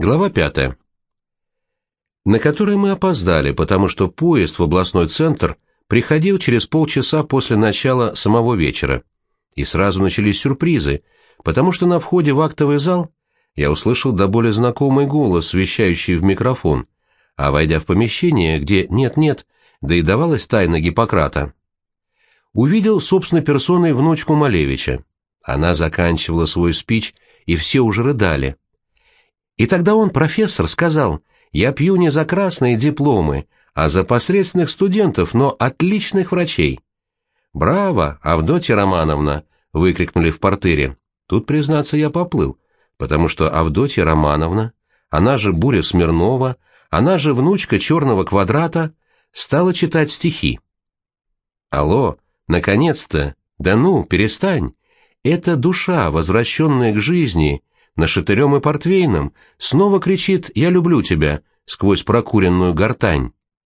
Глава пятая. На которой мы опоздали, потому что поезд в областной центр приходил через полчаса после начала самого вечера. И сразу начались сюрпризы, потому что на входе в актовый зал я услышал до боли знакомый голос, вещающий в микрофон, а войдя в помещение, где нет-нет, да и давалась тайна Гиппократа, увидел собственной персоной внучку Малевича. Она заканчивала свой спич, и все уже рыдали. И тогда он, профессор, сказал, «Я пью не за красные дипломы, а за посредственных студентов, но отличных врачей». «Браво, Авдотья Романовна!» — выкрикнули в портере. Тут, признаться, я поплыл, потому что Авдотья Романовна, она же Буря Смирнова, она же внучка Черного Квадрата, стала читать стихи. «Алло, наконец-то! Да ну, перестань! Это душа, возвращенная к жизни, нашатырем и портвейном, снова кричит «Я люблю тебя» сквозь прокуренную гортань.